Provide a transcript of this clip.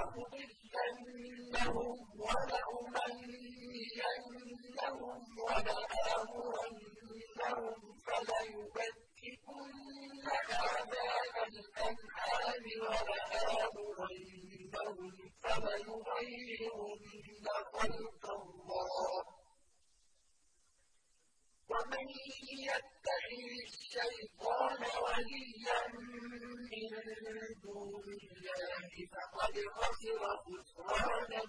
وَلَأُضِلَّنَّهُمْ وَلَأُمَنِّيَنَّهُمْ وَلَآمُرَنَّهُمْ فَلَيُبَتِّكُنَّ آذَانَ الْأَنْعَامِ وَلَآمُرَنَّهُمْ فَلَيُغَيِّرُنَّ خَلْقَ اللَّهِ ۚ. وَمَن يَتَّخِذِ الشَّيْطَانَ وَلِيًّا دُونِ اللَّهِ فَقَدْ خَسِرَ خُسْرَانًا